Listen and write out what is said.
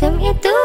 Macam itu.